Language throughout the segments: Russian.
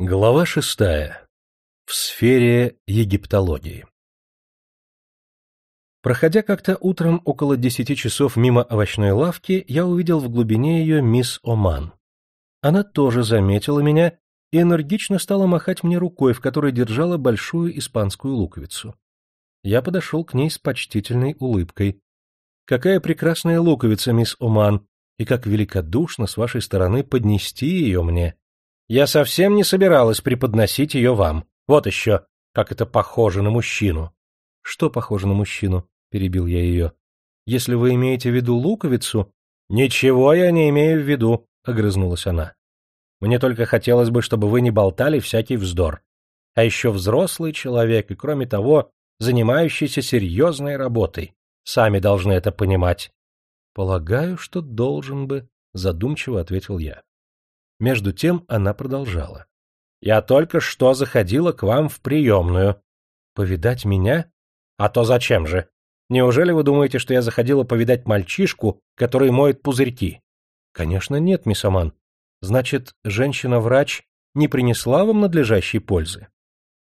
Глава шестая. В сфере египтологии. Проходя как-то утром около десяти часов мимо овощной лавки, я увидел в глубине ее мисс Оман. Она тоже заметила меня и энергично стала махать мне рукой, в которой держала большую испанскую луковицу. Я подошел к ней с почтительной улыбкой. «Какая прекрасная луковица, мисс Оман, и как великодушно с вашей стороны поднести ее мне!» Я совсем не собиралась преподносить ее вам. Вот еще, как это похоже на мужчину. — Что похоже на мужчину? — перебил я ее. — Если вы имеете в виду луковицу... — Ничего я не имею в виду, — огрызнулась она. — Мне только хотелось бы, чтобы вы не болтали всякий вздор. А еще взрослый человек и, кроме того, занимающийся серьезной работой. Сами должны это понимать. — Полагаю, что должен бы, — задумчиво ответил я. Между тем она продолжала. — Я только что заходила к вам в приемную. — Повидать меня? — А то зачем же? Неужели вы думаете, что я заходила повидать мальчишку, который моет пузырьки? — Конечно нет, мисс Аман. Значит, женщина-врач не принесла вам надлежащей пользы?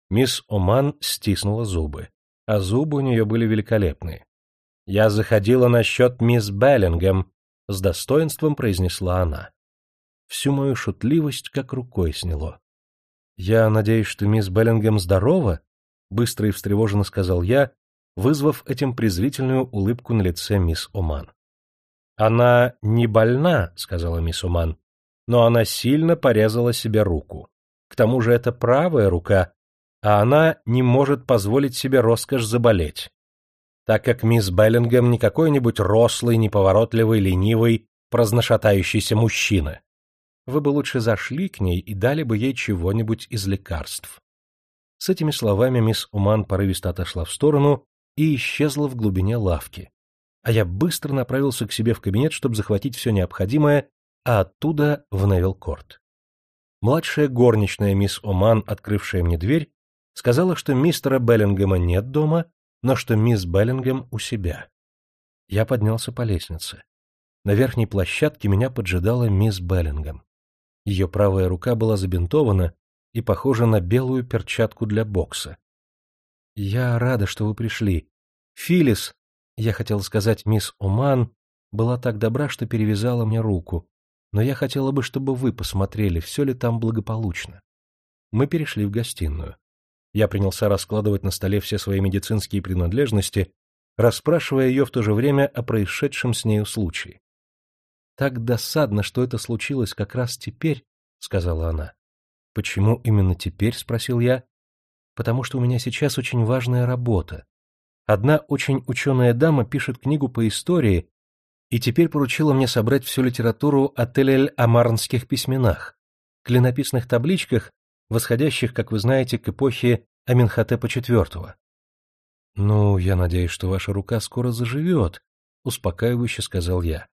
Мисс Оман стиснула зубы, а зубы у нее были великолепные. — Я заходила насчет мисс Беллингем, — с достоинством произнесла она всю мою шутливость как рукой сняло. — Я надеюсь, что мисс Беллингем здорова? — быстро и встревоженно сказал я, вызвав этим презрительную улыбку на лице мисс Оман. — Она не больна, — сказала мисс Оман, — но она сильно порезала себе руку. К тому же это правая рука, а она не может позволить себе роскошь заболеть. Так как мисс Беллингем не какой-нибудь рослый, неповоротливый, ленивый, праздношатающийся мужчина, вы бы лучше зашли к ней и дали бы ей чего-нибудь из лекарств. С этими словами мисс Уман порывисто отошла в сторону и исчезла в глубине лавки. А я быстро направился к себе в кабинет, чтобы захватить все необходимое, а оттуда в Невилл-Корт. Младшая горничная мисс Оман, открывшая мне дверь, сказала, что мистера Беллингема нет дома, но что мисс Беллингем у себя. Я поднялся по лестнице. На верхней площадке меня поджидала мисс Беллингем. Ее правая рука была забинтована и похожа на белую перчатку для бокса. — Я рада, что вы пришли. Филис, я хотел сказать мисс Оман, была так добра, что перевязала мне руку, но я хотела бы, чтобы вы посмотрели, все ли там благополучно. Мы перешли в гостиную. Я принялся раскладывать на столе все свои медицинские принадлежности, расспрашивая ее в то же время о происшедшем с нею случае. Так досадно, что это случилось как раз теперь, — сказала она. — Почему именно теперь? — спросил я. — Потому что у меня сейчас очень важная работа. Одна очень ученая дама пишет книгу по истории и теперь поручила мне собрать всю литературу о Телель-Амарнских письменах, клинописных табличках, восходящих, как вы знаете, к эпохе Аминхотепа IV. — Ну, я надеюсь, что ваша рука скоро заживет, — успокаивающе сказал я.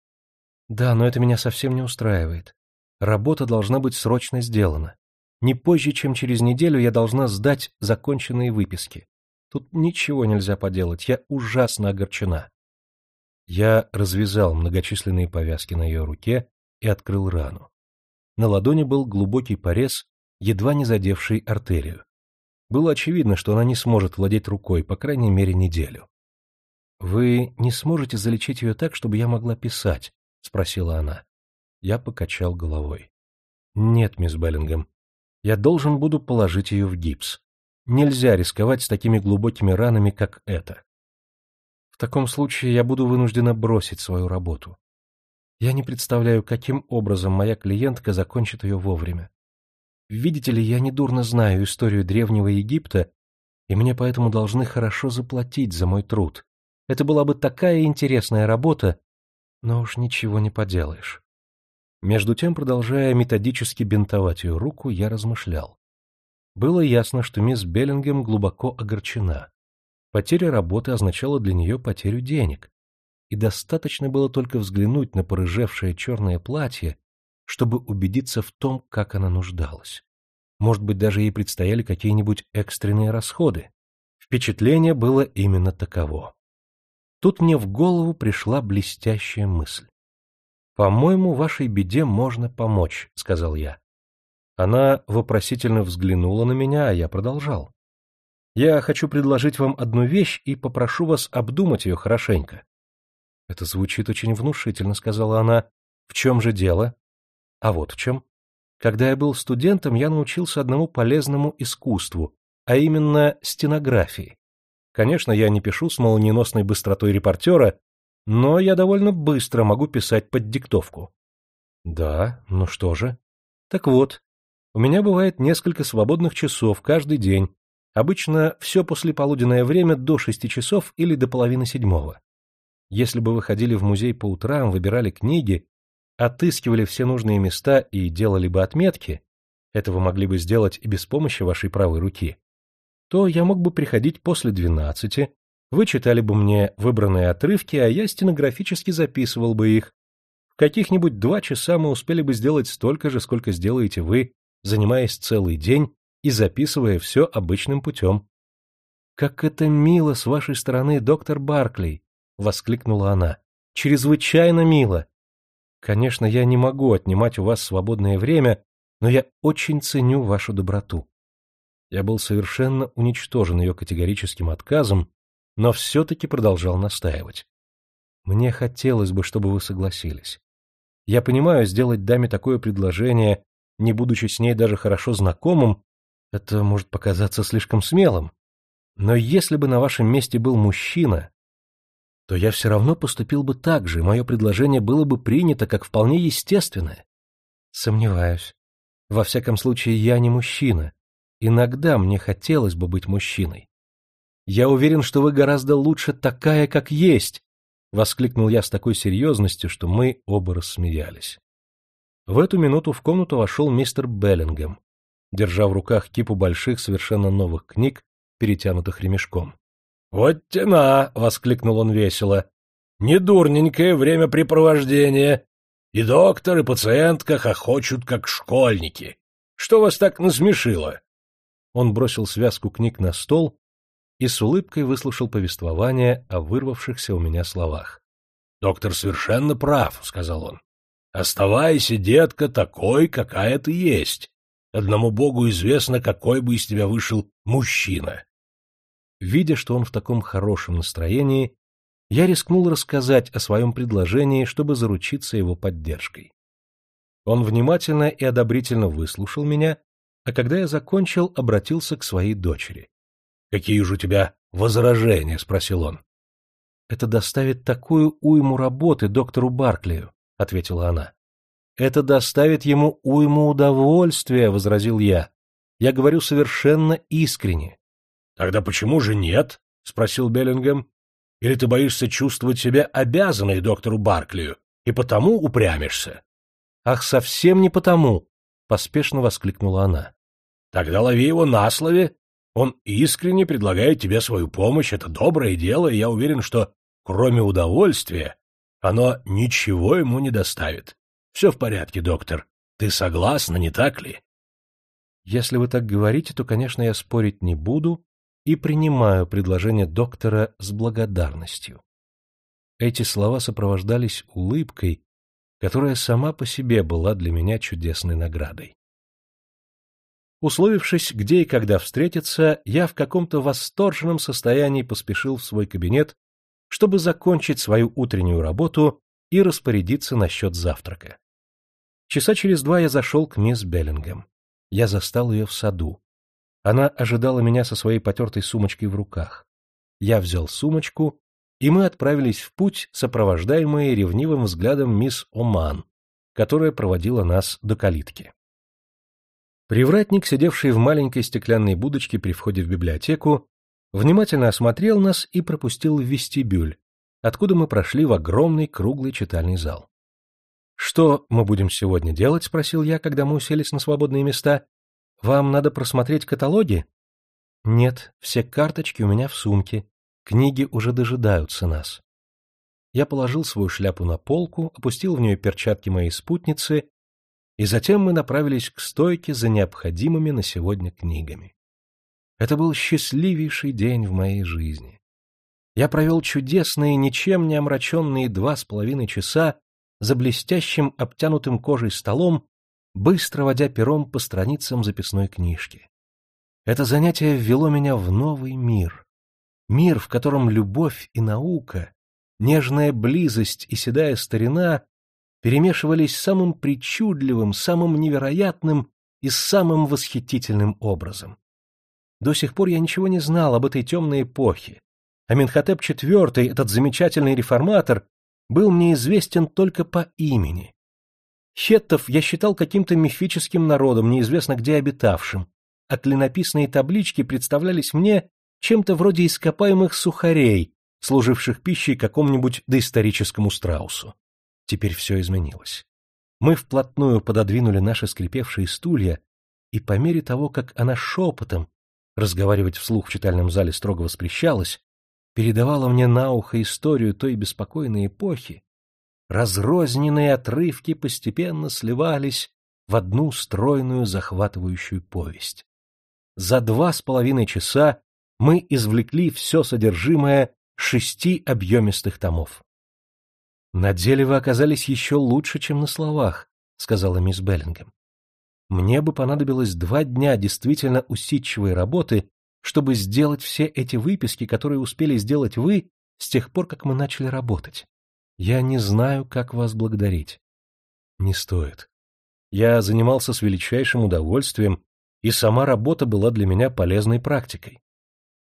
Да, но это меня совсем не устраивает. Работа должна быть срочно сделана. Не позже, чем через неделю я должна сдать законченные выписки. Тут ничего нельзя поделать, я ужасно огорчена. Я развязал многочисленные повязки на ее руке и открыл рану. На ладони был глубокий порез, едва не задевший артерию. Было очевидно, что она не сможет владеть рукой, по крайней мере, неделю. Вы не сможете залечить ее так, чтобы я могла писать, — спросила она. Я покачал головой. — Нет, мисс Беллингем, я должен буду положить ее в гипс. Нельзя рисковать с такими глубокими ранами, как эта. В таком случае я буду вынуждена бросить свою работу. Я не представляю, каким образом моя клиентка закончит ее вовремя. Видите ли, я недурно знаю историю Древнего Египта, и мне поэтому должны хорошо заплатить за мой труд. Это была бы такая интересная работа, но уж ничего не поделаешь. Между тем, продолжая методически бинтовать ее руку, я размышлял. Было ясно, что мисс Беллингем глубоко огорчена. Потеря работы означала для нее потерю денег, и достаточно было только взглянуть на порыжевшее черное платье, чтобы убедиться в том, как она нуждалась. Может быть, даже ей предстояли какие-нибудь экстренные расходы. Впечатление было именно таково. Тут мне в голову пришла блестящая мысль. «По-моему, вашей беде можно помочь», — сказал я. Она вопросительно взглянула на меня, а я продолжал. Я хочу предложить вам одну вещь и попрошу вас обдумать ее хорошенько. — Это звучит очень внушительно, — сказала она. — В чем же дело? — А вот в чем. Когда я был студентом, я научился одному полезному искусству, а именно стенографии. Конечно, я не пишу с молниеносной быстротой репортера, но я довольно быстро могу писать под диктовку. — Да, ну что же? — Так вот, у меня бывает несколько свободных часов каждый день, Обычно все послеполуденное время до шести часов или до половины седьмого. Если бы вы ходили в музей по утрам, выбирали книги, отыскивали все нужные места и делали бы отметки, этого могли бы сделать и без помощи вашей правой руки, то я мог бы приходить после двенадцати, вы читали бы мне выбранные отрывки, а я стенографически записывал бы их. В каких-нибудь два часа мы успели бы сделать столько же, сколько сделаете вы, занимаясь целый день и записывая все обычным путем. — Как это мило с вашей стороны, доктор Барклey! — воскликнула она. — Чрезвычайно мило! Конечно, я не могу отнимать у вас свободное время, но я очень ценю вашу доброту. Я был совершенно уничтожен ее категорическим отказом, но все-таки продолжал настаивать. Мне хотелось бы, чтобы вы согласились. Я понимаю, сделать даме такое предложение, не будучи с ней даже хорошо знакомым, это может показаться слишком смелым, но если бы на вашем месте был мужчина, то я все равно поступил бы так же, и мое предложение было бы принято как вполне естественное. Сомневаюсь. Во всяком случае, я не мужчина. Иногда мне хотелось бы быть мужчиной. Я уверен, что вы гораздо лучше такая, как есть, — воскликнул я с такой серьезностью, что мы оба рассмеялись. В эту минуту в комнату вошел мистер Беллингем, держа в руках кипу больших, совершенно новых книг, перетянутых ремешком. — Вот тена! — воскликнул он весело. — Недурненькое времяпрепровождение. И доктор, и пациентка хохочут, как школьники. Что вас так насмешило? Он бросил связку книг на стол и с улыбкой выслушал повествование о вырвавшихся у меня словах. — Доктор совершенно прав, — сказал он. — Оставайся, детка, такой, какая ты есть. Одному Богу известно, какой бы из тебя вышел мужчина. Видя, что он в таком хорошем настроении, я рискнул рассказать о своем предложении, чтобы заручиться его поддержкой. Он внимательно и одобрительно выслушал меня, а когда я закончил, обратился к своей дочери. — Какие же у тебя возражения? — спросил он. — Это доставит такую уйму работы доктору Барклию, — ответила она. Это доставит ему уйму удовольствия, — возразил я. Я говорю совершенно искренне. — Тогда почему же нет? — спросил Беллингем. — Или ты боишься чувствовать себя обязанной доктору Барклию, и потому упрямишься? — Ах, совсем не потому! — поспешно воскликнула она. — Тогда лови его на слове. Он искренне предлагает тебе свою помощь, это доброе дело, и я уверен, что, кроме удовольствия, оно ничего ему не доставит. Все в порядке, доктор. Ты согласна, не так ли? Если вы так говорите, то, конечно, я спорить не буду и принимаю предложение доктора с благодарностью. Эти слова сопровождались улыбкой, которая сама по себе была для меня чудесной наградой. Условившись, где и когда встретиться, я в каком-то восторженном состоянии поспешил в свой кабинет, чтобы закончить свою утреннюю работу и распорядиться насчет завтрака. Часа через два я зашел к мисс Беллингем. Я застал ее в саду. Она ожидала меня со своей потертой сумочкой в руках. Я взял сумочку, и мы отправились в путь, сопровождаемые ревнивым взглядом мисс Оман, которая проводила нас до калитки. Привратник, сидевший в маленькой стеклянной будочке при входе в библиотеку, внимательно осмотрел нас и пропустил в вестибюль, откуда мы прошли в огромный круглый читальный зал. «Что мы будем сегодня делать?» — спросил я, когда мы уселись на свободные места. «Вам надо просмотреть каталоги?» «Нет, все карточки у меня в сумке. Книги уже дожидаются нас». Я положил свою шляпу на полку, опустил в нее перчатки моей спутницы, и затем мы направились к стойке за необходимыми на сегодня книгами. Это был счастливейший день в моей жизни. Я провел чудесные, ничем не омраченные два с половиной часа за блестящим обтянутым кожей столом быстро водя пером по страницам записной книжки. Это занятие ввело меня в новый мир. Мир, в котором любовь и наука, нежная близость и седая старина перемешивались самым причудливым, самым невероятным и самым восхитительным образом. До сих пор я ничего не знал об этой темной эпохе. Аминхотеп IV, этот замечательный реформатор, был мне известен только по имени. Хеттов я считал каким-то мифическим народом, неизвестно где обитавшим, а клинописные таблички представлялись мне чем-то вроде ископаемых сухарей, служивших пищей какому-нибудь доисторическому страусу. Теперь все изменилось. Мы вплотную пододвинули наши скрипевшие стулья, и по мере того, как она шепотом, разговаривать вслух в читальном зале строго воспрещалось, передавала мне на ухо историю той беспокойной эпохи, разрозненные отрывки постепенно сливались в одну стройную захватывающую повесть. За два с половиной часа мы извлекли все содержимое шести объемистых томов. «На деле вы оказались еще лучше, чем на словах», — сказала мисс Беллингем. «Мне бы понадобилось два дня действительно усидчивой работы, чтобы сделать все эти выписки, которые успели сделать вы с тех пор, как мы начали работать. Я не знаю, как вас благодарить». «Не стоит. Я занимался с величайшим удовольствием, и сама работа была для меня полезной практикой.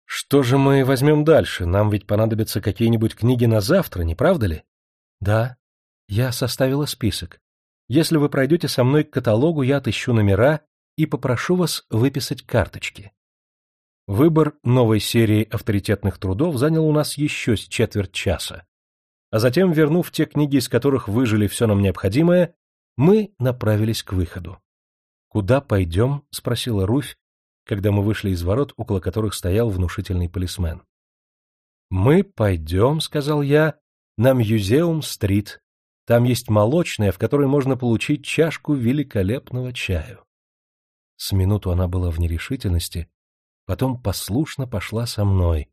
Что же мы возьмем дальше? Нам ведь понадобятся какие-нибудь книги на завтра, не правда ли? Да. Я составила список. Если вы пройдете со мной к каталогу, я отыщу номера и попрошу вас выписать карточки. Выбор новой серии авторитетных трудов занял у нас еще с четверть часа. А затем, вернув те книги, из которых выжили все нам необходимое, мы направились к выходу. «Куда пойдем?» — спросила Руфь, когда мы вышли из ворот, около которых стоял внушительный полисмен. «Мы пойдем», — сказал я, — «на Мьюзеум-стрит. Там есть молочная, в которой можно получить чашку великолепного чаю». С минуту она была в нерешительности, потом послушно пошла со мной.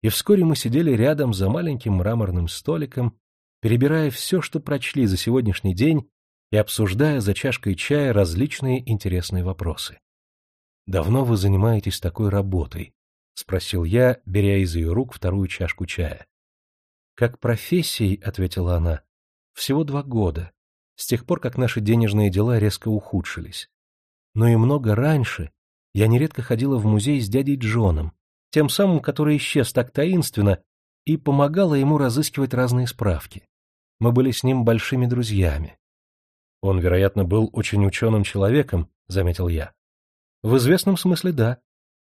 И вскоре мы сидели рядом за маленьким мраморным столиком, перебирая все, что прочли за сегодняшний день, и обсуждая за чашкой чая различные интересные вопросы. «Давно вы занимаетесь такой работой?» — спросил я, беря из ее рук вторую чашку чая. «Как профессией», — ответила она, — «всего два года, с тех пор, как наши денежные дела резко ухудшились. Но и много раньше я нередко ходила в музей с дядей Джоном, тем самым, который исчез так таинственно, и помогала ему разыскивать разные справки. Мы были с ним большими друзьями. Он, вероятно, был очень ученым человеком, — заметил я. В известном смысле да.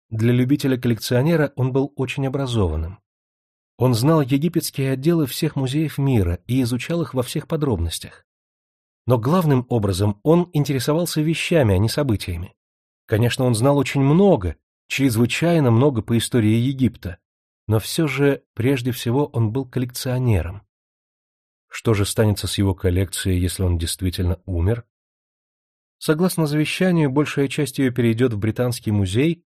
Для любителя-коллекционера он был очень образованным. Он знал египетские отделы всех музеев мира и изучал их во всех подробностях. Но главным образом он интересовался вещами, а не событиями. Конечно, он знал очень много, чрезвычайно много по истории Египта, но все же, прежде всего, он был коллекционером. Что же станется с его коллекцией, если он действительно умер? Согласно завещанию, большая часть ее перейдет в Британский музей,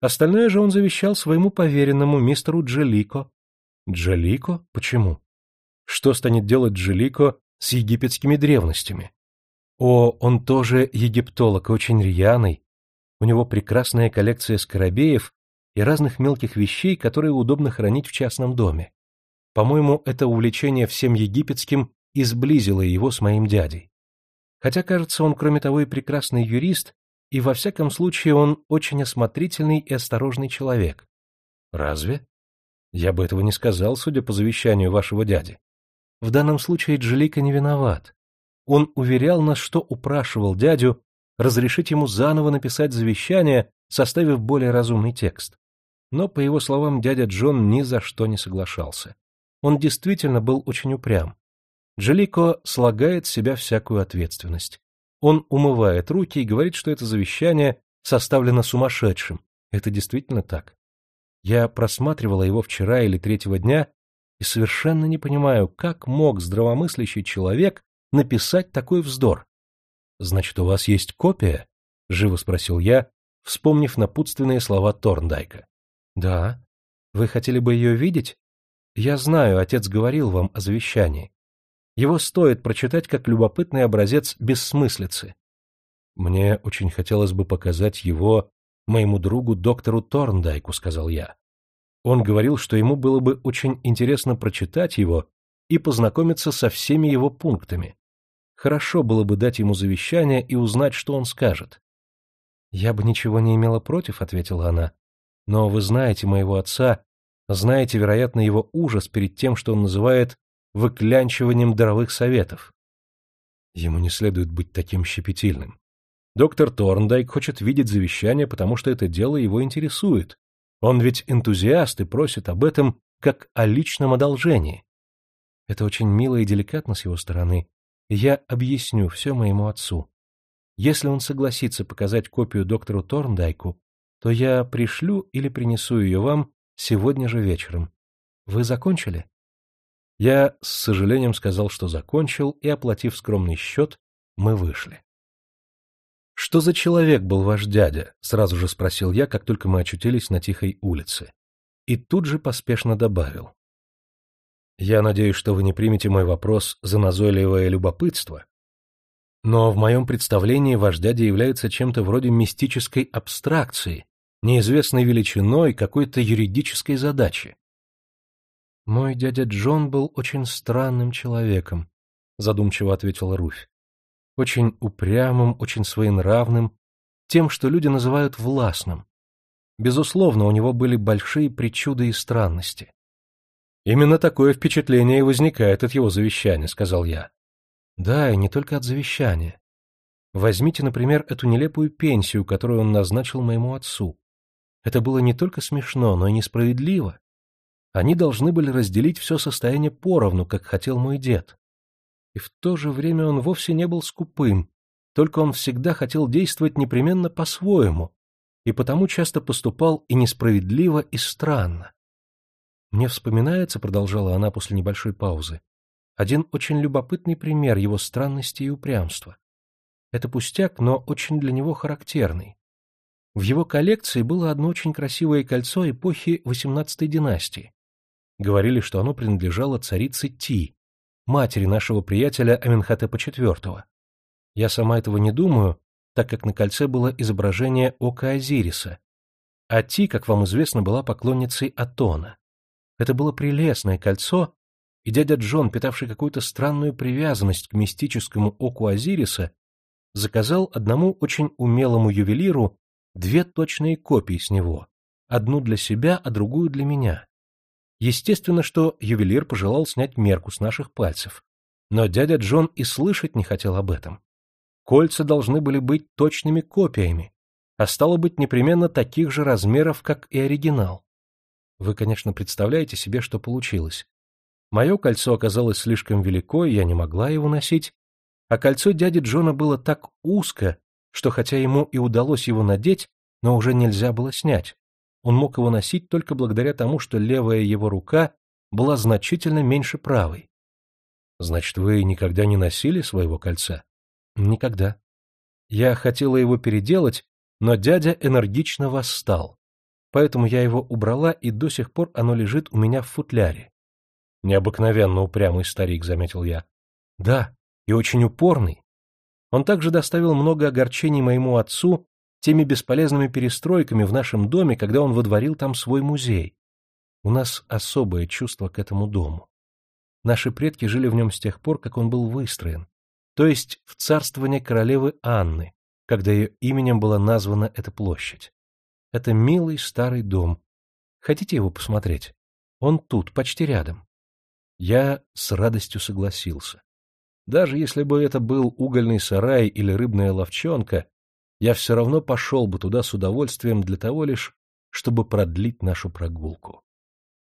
остальное же он завещал своему поверенному мистеру Джелико. Джелико? Почему? Что станет делать Джелико с египетскими древностями? О, он тоже египтолог, очень рьяный. У него прекрасная коллекция скоробеев и разных мелких вещей, которые удобно хранить в частном доме. По-моему, это увлечение всем египетским изблизило его с моим дядей. Хотя, кажется, он, кроме того, и прекрасный юрист, и во всяком случае он очень осмотрительный и осторожный человек. Разве? Я бы этого не сказал, судя по завещанию вашего дяди. В данном случае Джелика не виноват. Он уверял нас, что упрашивал дядю разрешить ему заново написать завещание, составив более разумный текст. Но, по его словам, дядя Джон ни за что не соглашался. Он действительно был очень упрям. Джелико слагает с себя всякую ответственность. Он умывает руки и говорит, что это завещание составлено сумасшедшим. Это действительно так. Я просматривала его вчера или третьего дня и совершенно не понимаю, как мог здравомыслящий человек написать такой вздор. Значит, у вас есть копия? живо спросил я, вспомнив напутственные слова Торндайка. Да. Вы хотели бы ее видеть? Я знаю, отец говорил вам о завещании. Его стоит прочитать как любопытный образец бессмыслицы. Мне очень хотелось бы показать его моему другу доктору Торндайку, сказал я. Он говорил, что ему было бы очень интересно прочитать его и познакомиться со всеми его пунктами. Хорошо было бы дать ему завещание и узнать, что он скажет. «Я бы ничего не имела против», — ответила она. «Но вы знаете моего отца, знаете, вероятно, его ужас перед тем, что он называет выклянчиванием даровых советов. Ему не следует быть таким щепетильным. Доктор Торндайк хочет видеть завещание, потому что это дело его интересует. Он ведь энтузиаст и просит об этом как о личном одолжении. Это очень мило и деликатно с его стороны, я объясню все моему отцу. Если он согласится показать копию доктору Торндайку, то я пришлю или принесу ее вам сегодня же вечером. Вы закончили? Я с сожалением сказал, что закончил, и, оплатив скромный счет, мы вышли. «Что за человек был ваш дядя?» — сразу же спросил я, как только мы очутились на тихой улице. И тут же поспешно добавил. «Я надеюсь, что вы не примете мой вопрос за назойливое любопытство, но в моем представлении ваш дядя является чем-то вроде мистической абстракции, неизвестной величиной какой-то юридической задачи. «Мой дядя Джон был очень странным человеком», — задумчиво ответила Руфь. «Очень упрямым, очень своенравным, тем, что люди называют властным. Безусловно, у него были большие причуды и странности». «Именно такое впечатление и возникает от его завещания», — сказал я. Да, и не только от завещания. Возьмите, например, эту нелепую пенсию, которую он назначил моему отцу. Это было не только смешно, но и несправедливо. Они должны были разделить все состояние поровну, как хотел мой дед. И в то же время он вовсе не был скупым, только он всегда хотел действовать непременно по-своему, и потому часто поступал и несправедливо, и странно. Мне вспоминается, продолжала она после небольшой паузы, один очень любопытный пример его странности и упрямства. Это пустяк, но очень для него характерный. В его коллекции было одно очень красивое кольцо эпохи XVIII династии. Говорили, что оно принадлежало царице Ти, матери нашего приятеля Аменхотепа IV. Я сама этого не думаю, так как на кольце было изображение ока Азириса, а Ти, как вам известно, была поклонницей Атона. Это было прелестное кольцо, и дядя Джон, питавший какую-то странную привязанность к мистическому оку Азириса, заказал одному очень умелому ювелиру две точные копии с него, одну для себя, а другую для меня. Естественно, что ювелир пожелал снять мерку с наших пальцев, но дядя Джон и слышать не хотел об этом. Кольца должны были быть точными копиями, а стало быть непременно таких же размеров, как и оригинал. Вы, конечно, представляете себе, что получилось. Мое кольцо оказалось слишком велико, и я не могла его носить, а кольцо дяди Джона было так узко, что хотя ему и удалось его надеть, но уже нельзя было снять. Он мог его носить только благодаря тому, что левая его рука была значительно меньше правой. Значит, вы никогда не носили своего кольца? Никогда. Я хотела его переделать, но дядя энергично восстал. Поэтому я его убрала, и до сих пор оно лежит у меня в футляре. Необыкновенно упрямый старик, заметил я. Да, и очень упорный. Он также доставил много огорчений моему отцу теми бесполезными перестройками в нашем доме, когда он водворил там свой музей. У нас особое чувство к этому дому. Наши предки жили в нем с тех пор, как он был выстроен, то есть в царствование королевы Анны, когда ее именем была названа эта площадь. Это милый старый дом. Хотите его посмотреть? Он тут, почти рядом. Я с радостью согласился. Даже если бы это был угольный сарай или рыбная ловчонка, я все равно пошел бы туда с удовольствием для того лишь, чтобы продлить нашу прогулку.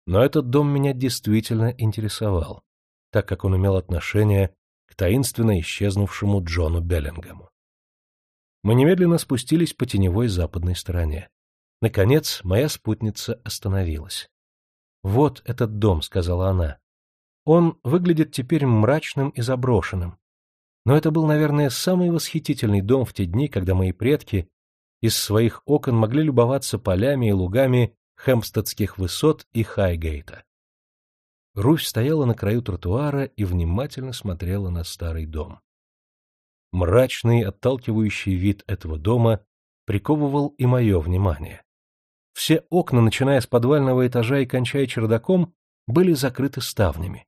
Но этот дом меня действительно интересовал, так как он имел отношение к таинственно исчезнувшему Джону Беллингему. Мы немедленно спустились по теневой западной стороне. Наконец, моя спутница остановилась. «Вот этот дом», — сказала она. Он выглядит теперь мрачным и заброшенным. Но это был, наверное, самый восхитительный дом в те дни, когда мои предки из своих окон могли любоваться полями и лугами Хэмпстедских высот и Хайгейта. Руфь стояла на краю тротуара и внимательно смотрела на старый дом. Мрачный, отталкивающий вид этого дома приковывал и мое внимание. Все окна, начиная с подвального этажа и кончая чердаком, были закрыты ставнями.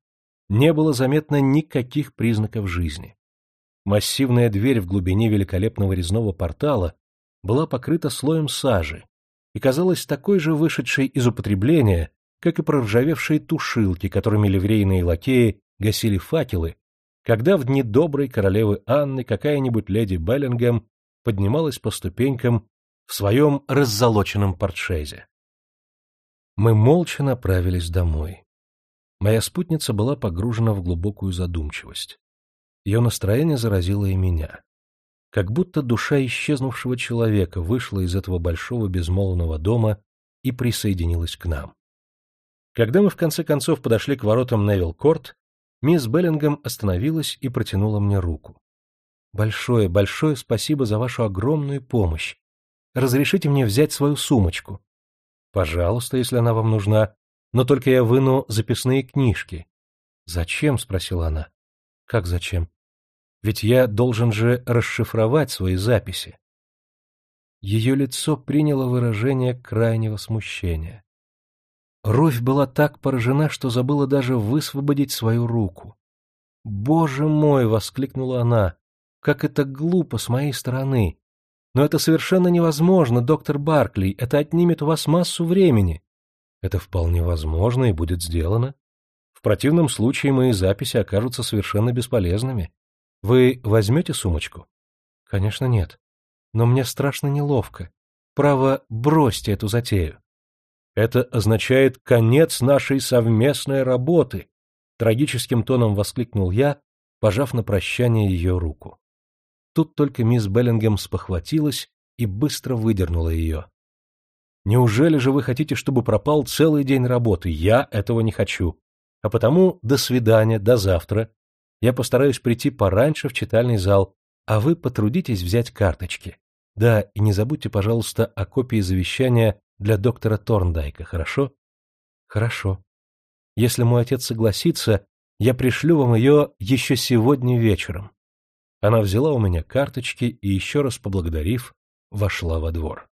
Не было заметно никаких признаков жизни. Массивная дверь в глубине великолепного резного портала была покрыта слоем сажи и казалась такой же вышедшей из употребления, как и проржавевшие тушилки, которыми ливрейные лакеи гасили факелы, когда в дни доброй королевы Анны какая-нибудь леди Беллингем поднималась по ступенькам в своем раззолоченном портшезе. Мы молча направились домой. Моя спутница была погружена в глубокую задумчивость. Ее настроение заразило и меня. Как будто душа исчезнувшего человека вышла из этого большого безмолвного дома и присоединилась к нам. Когда мы в конце концов подошли к воротам Невилл-Корт, мисс Беллингем остановилась и протянула мне руку. Большое, большое спасибо за вашу огромную помощь. Разрешите мне взять свою сумочку? Пожалуйста, если она вам нужна, но только я выну записные книжки. Зачем? спросила она. Как зачем? Ведь я должен же расшифровать свои записи. Ее лицо приняло выражение крайнего смущения. Руфь была так поражена, что забыла даже высвободить свою руку. «Боже мой!» — воскликнула она. Как это глупо с моей стороны! Но это совершенно невозможно, доктор Баркли, это отнимет у вас массу времени. Это вполне возможно и будет сделано. В противном случае мои записи окажутся совершенно бесполезными. Вы возьмете сумочку? Конечно, нет. Но мне страшно неловко. Право, бросьте эту затею. Это означает конец нашей совместной работы, трагическим тоном воскликнул я, пожав на прощание ее руку. Тут только мисс Беллингем спохватилась и быстро выдернула ее. «Неужели же вы хотите, чтобы пропал целый день работы? Я этого не хочу. А потому до свидания, до завтра. Я постараюсь прийти пораньше в читальный зал, а вы потрудитесь взять карточки. Да, и не забудьте, пожалуйста, о копии завещания для доктора Торндайка, хорошо? Хорошо. Если мой отец согласится, я пришлю вам ее еще сегодня вечером. Она взяла у меня карточки и, еще раз поблагодарив, вошла во двор.